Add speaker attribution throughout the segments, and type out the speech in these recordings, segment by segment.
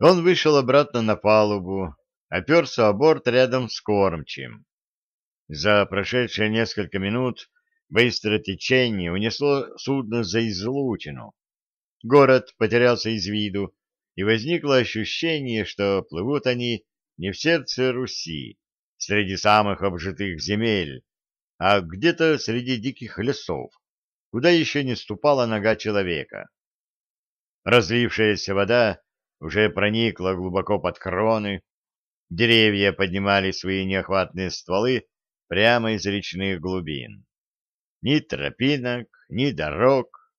Speaker 1: Он вышел обратно на палубу, оперся о борт рядом с кормчим. За прошедшие несколько минут быстрое течение унесло судно за излучину. Город потерялся из виду, и возникло ощущение, что плывут они не в сердце Руси, среди самых обжитых земель, а где-то среди диких лесов, куда еще не ступала нога человека. Разлившаяся вода уже проникла глубоко под кроны, деревья поднимали свои неохватные стволы прямо из речных глубин. Ни тропинок, ни дорог,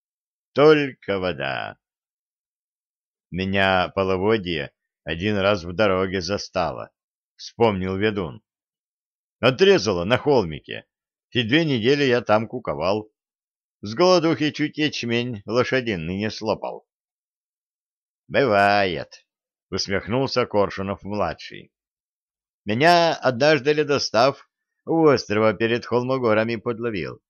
Speaker 1: только вода. Меня половодье один раз в дороге застало, вспомнил ведун. Отрезало на холмике, и две недели я там куковал. С голодухи чуть ячмень лошадиный не слопал. «Бывает», — усмехнулся Коршунов-младший. «Меня однажды ледостав у острова перед Холмогорами подловил.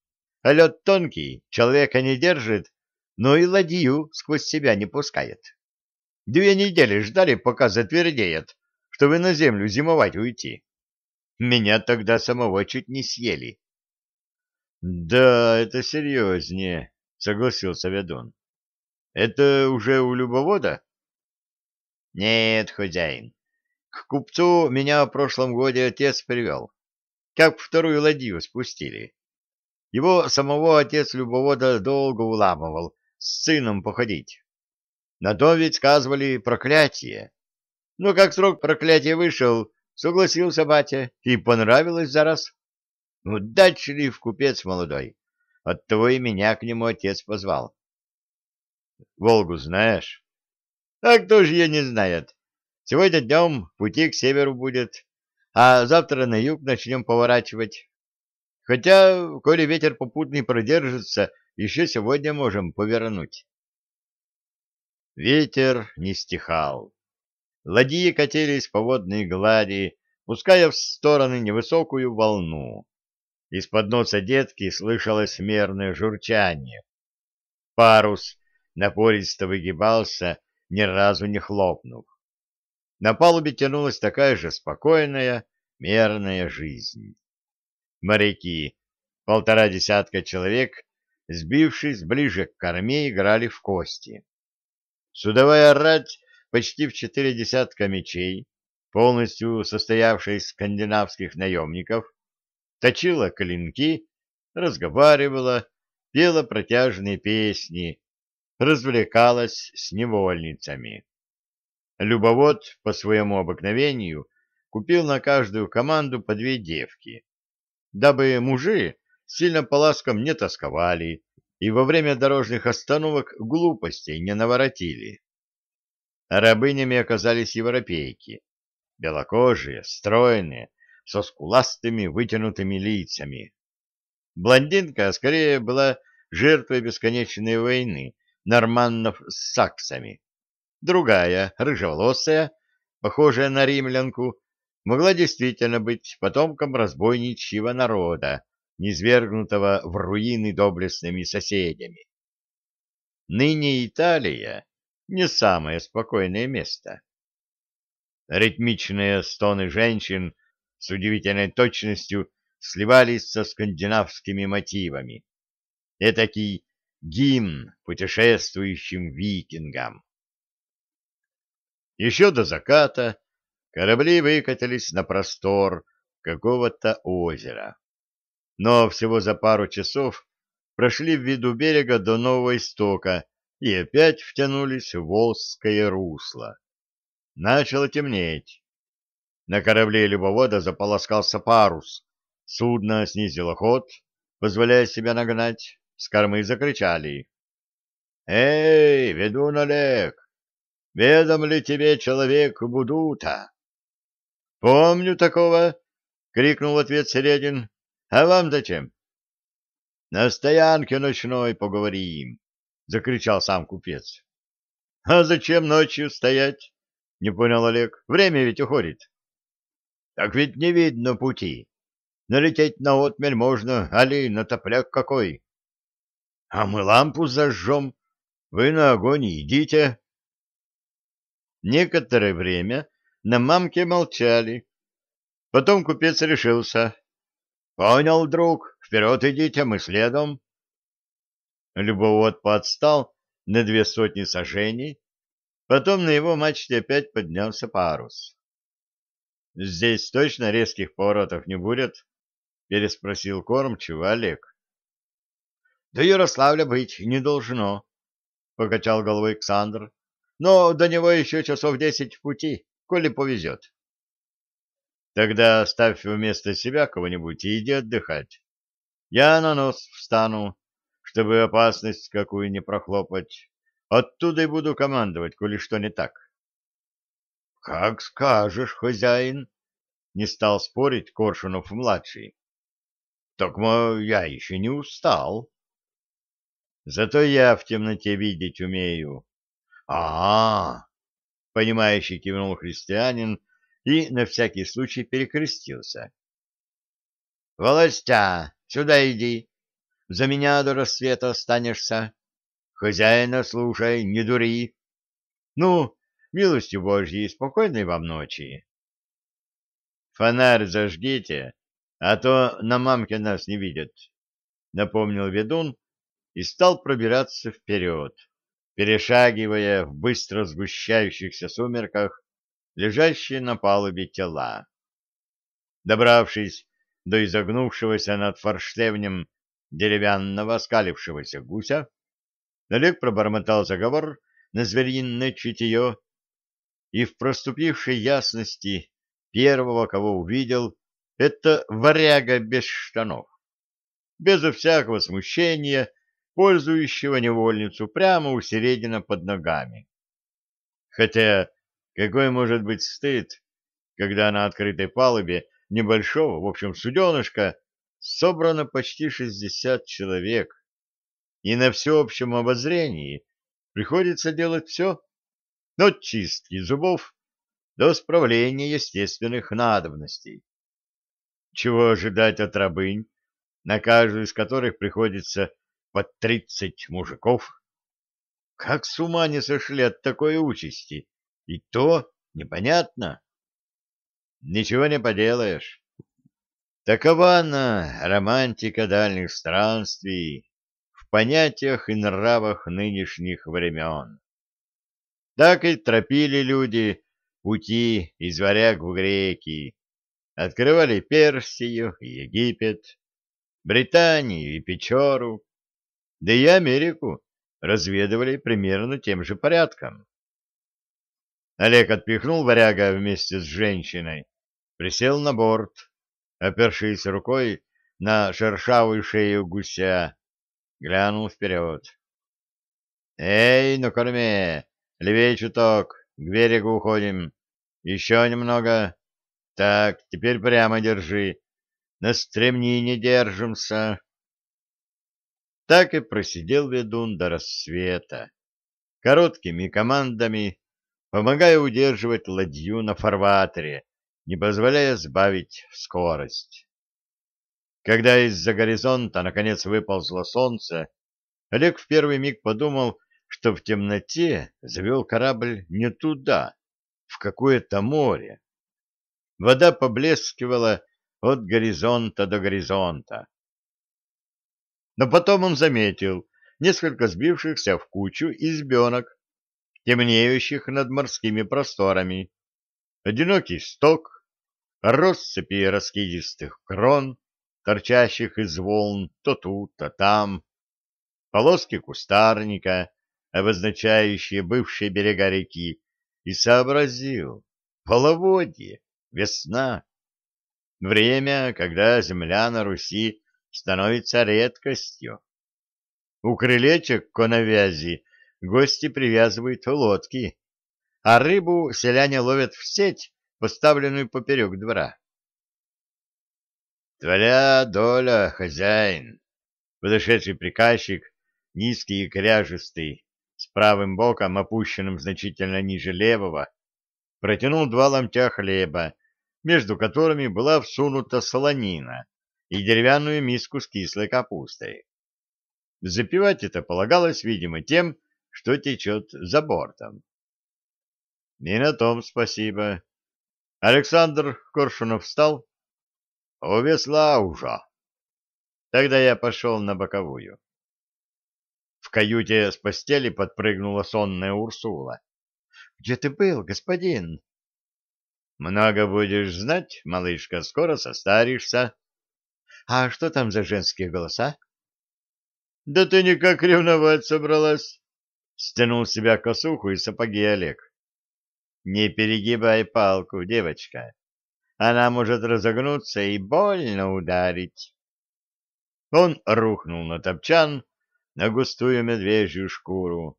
Speaker 1: А лед тонкий, человека не держит, но и ладью сквозь себя не пускает. Две недели ждали, пока затвердеет, чтобы на землю зимовать уйти. Меня тогда самого чуть не съели. — Да, это серьезнее, — согласился ведун. — Это уже у любовода? Нет, хозяин. К купцу меня в прошлом годе отец привел. Как вторую ладью спустили. Его самого отец любовода долго уламывал, с сыном походить. На то ведь сказывали проклятие. Но как срок проклятия вышел, согласился батя, и понравилось за раз. Удачлив купец молодой. Оттого и меня к нему отец позвал. — Волгу знаешь? А кто же ее не знает? Сегодня днем пути к северу будет, а завтра на юг начнем поворачивать. Хотя, коли ветер попутный продержится, еще сегодня можем повернуть. Ветер не стихал. Ладьи катились по водной глади, пуская в стороны невысокую волну. Из-под носа детки слышалось мерное журчание. Парус напористо выгибался, ни разу не хлопнув. На палубе тянулась такая же спокойная, мерная жизнь. Моряки, полтора десятка человек, сбившись ближе к корме, играли в кости. Судовая рать почти в четыре десятка мечей, полностью состоявшая из скандинавских наемников, точила клинки, разговаривала, пела протяжные песни, развлекалась с невольницами. Любовод по своему обыкновению купил на каждую команду по две девки, дабы мужи сильно по ласкам не тосковали и во время дорожных остановок глупостей не наворотили. Рабынями оказались европейки, белокожие, стройные, со скуластыми вытянутыми лицами. Блондинка скорее была жертвой бесконечной войны, норманнов с саксами. Другая, рыжеволосая, похожая на римлянку, могла действительно быть потомком разбойничьего народа, низвергнутого в руины доблестными соседями. Ныне Италия не самое спокойное место. Ритмичные стоны женщин с удивительной точностью сливались со скандинавскими мотивами. Этакий гимн путешествующим викингам. Еще до заката корабли выкатились на простор какого-то озера. Но всего за пару часов прошли в виду берега до нового истока и опять втянулись в Волжское русло. Начало темнеть. На корабле любовода заполоскался парус. Судно снизило ход, позволяя себя нагнать с кормы закричали. «Эй, ведун Олег, ведом ли тебе человек Будута?» «Помню такого!» — крикнул в ответ Середин. «А вам зачем?» «На стоянке ночной поговорим!» — закричал сам купец. «А зачем ночью стоять?» — не понял Олег. «Время ведь уходит». «Так ведь не видно пути. Налететь на отмель можно, али на топляк какой». А мы лампу зажжем. Вы на огонь идите. Некоторое время на мамке молчали. Потом купец решился. — Понял, друг, вперед идите, мы следом. Любовод подстал на две сотни сажений, потом на его мачте опять поднялся парус. — Здесь точно резких поворотов не будет? — переспросил кормчиво Олег. — До Ярославля быть не должно, — покачал головой Александр. — Но до него еще часов десять в пути, коли повезет. — Тогда ставь вместо себя кого-нибудь и иди отдыхать. Я на нос встану, чтобы опасность какую не прохлопать. Оттуда и буду командовать, коли что не так. — Как скажешь, хозяин, — не стал спорить Коршунов-младший. — Токмо я еще не устал. Зато я в темноте видеть умею. А — -а, понимающий кивнул христианин и на всякий случай перекрестился. — Волостя, сюда иди. За меня до рассвета останешься. Хозяина слушай, не дури. Ну, милостью Божьей, спокойной вам ночи. Фонарь зажгите, а то на мамке нас не видят, — напомнил ведун и стал пробираться вперед, перешагивая в быстро сгущающихся сумерках лежащие на палубе тела. Добравшись до изогнувшегося над форштевнем деревянного оскалившегося гуся, Олег пробормотал заговор на звериное чутье, и в проступившей ясности первого, кого увидел, это варяга без штанов, безо всякого смущения, пользующего невольницу прямо у середины под ногами. Хотя какой может быть стыд, когда на открытой палубе небольшого, в общем, суденышка собрано почти шестьдесят человек, и на всеобщем обозрении приходится делать все, от чистки зубов до справления естественных надобностей. Чего ожидать от рабынь, на каждую из которых приходится под тридцать мужиков? Как с ума не сошли от такой участи? И то непонятно. Ничего не поделаешь. Такова она, романтика дальних странствий, в понятиях и нравах нынешних времен. Так и тропили люди пути из варяг в греки, открывали Персию и Египет, Британию и Печору, да и Америку разведывали примерно тем же порядком. Олег отпихнул варяга вместе с женщиной, присел на борт, опершись рукой на шершавую шею гуся, глянул вперед. «Эй, на корме! Левее чуток, к берегу уходим. Еще немного. Так, теперь прямо держи. На стремнине держимся». Так и просидел ведун до рассвета, короткими командами, помогая удерживать ладью на фарватере, не позволяя сбавить скорость. Когда из-за горизонта наконец выползло солнце, Олег в первый миг подумал, что в темноте завел корабль не туда, в какое-то море. Вода поблескивала от горизонта до горизонта. Но потом он заметил несколько сбившихся в кучу избенок, темнеющих над морскими просторами, одинокий сток, россыпи раскидистых крон, торчащих из волн то тут, то там, полоски кустарника, обозначающие бывшие берега реки, и сообразил — половодье, весна. Время, когда земля на Руси становится редкостью. У крылечек коновязи гости привязывают лодки, а рыбу селяне ловят в сеть поставленную поперек двора. «Твоя доля, хозяин!» Подошедший приказчик, низкий и кряжистый, с правым боком, опущенным значительно ниже левого, протянул два ломтя хлеба, между которыми была всунута солонина и деревянную миску с кислой капустой. Запивать это полагалось, видимо, тем, что течет за бортом. И на том спасибо. Александр Коршунов встал. У уже. Тогда я пошел на боковую. В каюте с постели подпрыгнула сонная Урсула. — Где ты был, господин? — Много будешь знать, малышка, скоро состаришься. — А что там за женские голоса? — Да ты никак ревновать собралась. Стянул себя косуху и сапоги Олег. — Не перегибай палку, девочка. Она может разогнуться и больно ударить. Он рухнул на топчан, на густую медвежью шкуру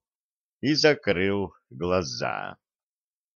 Speaker 1: и закрыл глаза.